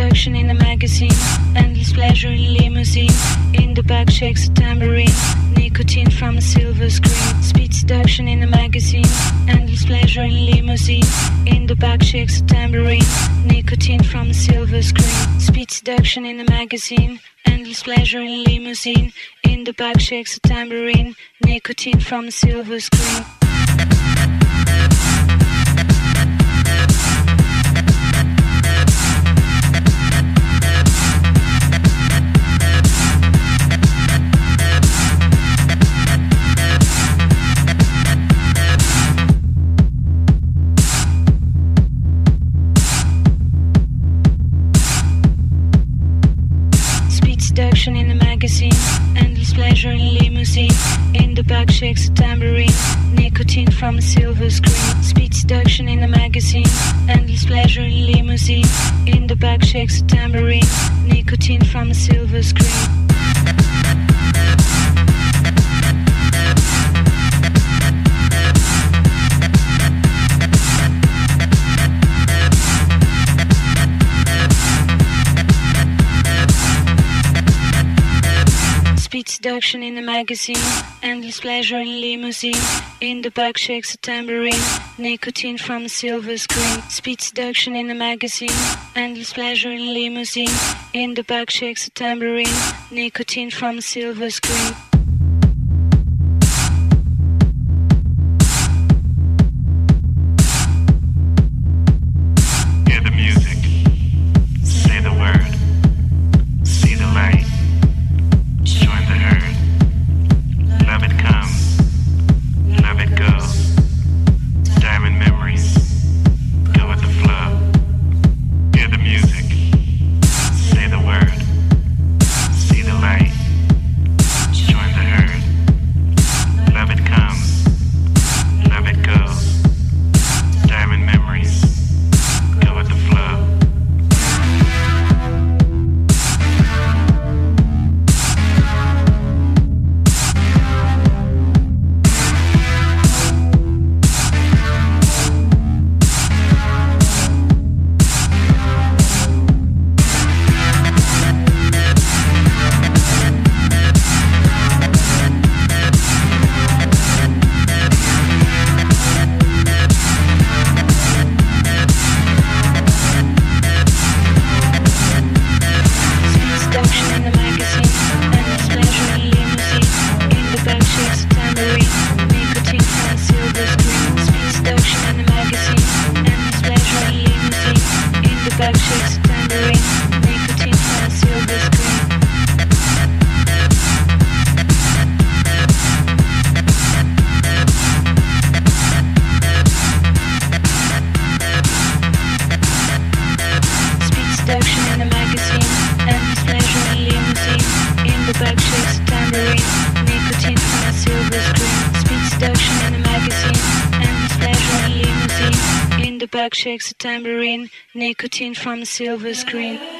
seduction in a magazine, endless pleasure in limousine. In the back shakes a tambourine, nicotine from a silver screen. Speed seduction in a magazine, endless pleasure in limousine. In the back shakes a tambourine, nicotine from a silver screen. Speed seduction in a magazine, endless pleasure in limousine. In the back shakes a tambourine, nicotine from a silver screen. Magazine. Endless pleasure in limousine. In the back shakes a tambourine. Nicotine from a silver screen. Speed seduction in a magazine. Endless pleasure in limousine. In the back shakes a tambourine. Nicotine from a silver screen. Seduction in a magazine, endless pleasure in limousine. In the back shakes a tambourine, nicotine from a silver screen. Speed seduction in a magazine, endless pleasure in limousine. In the back shakes a tambourine, nicotine from a silver screen. In the back shakes a tambourine, nicotine from a silver screen. Speed seduction in a magazine, endless pleasure in limousine. In the back shakes a tambourine, nicotine from a silver screen.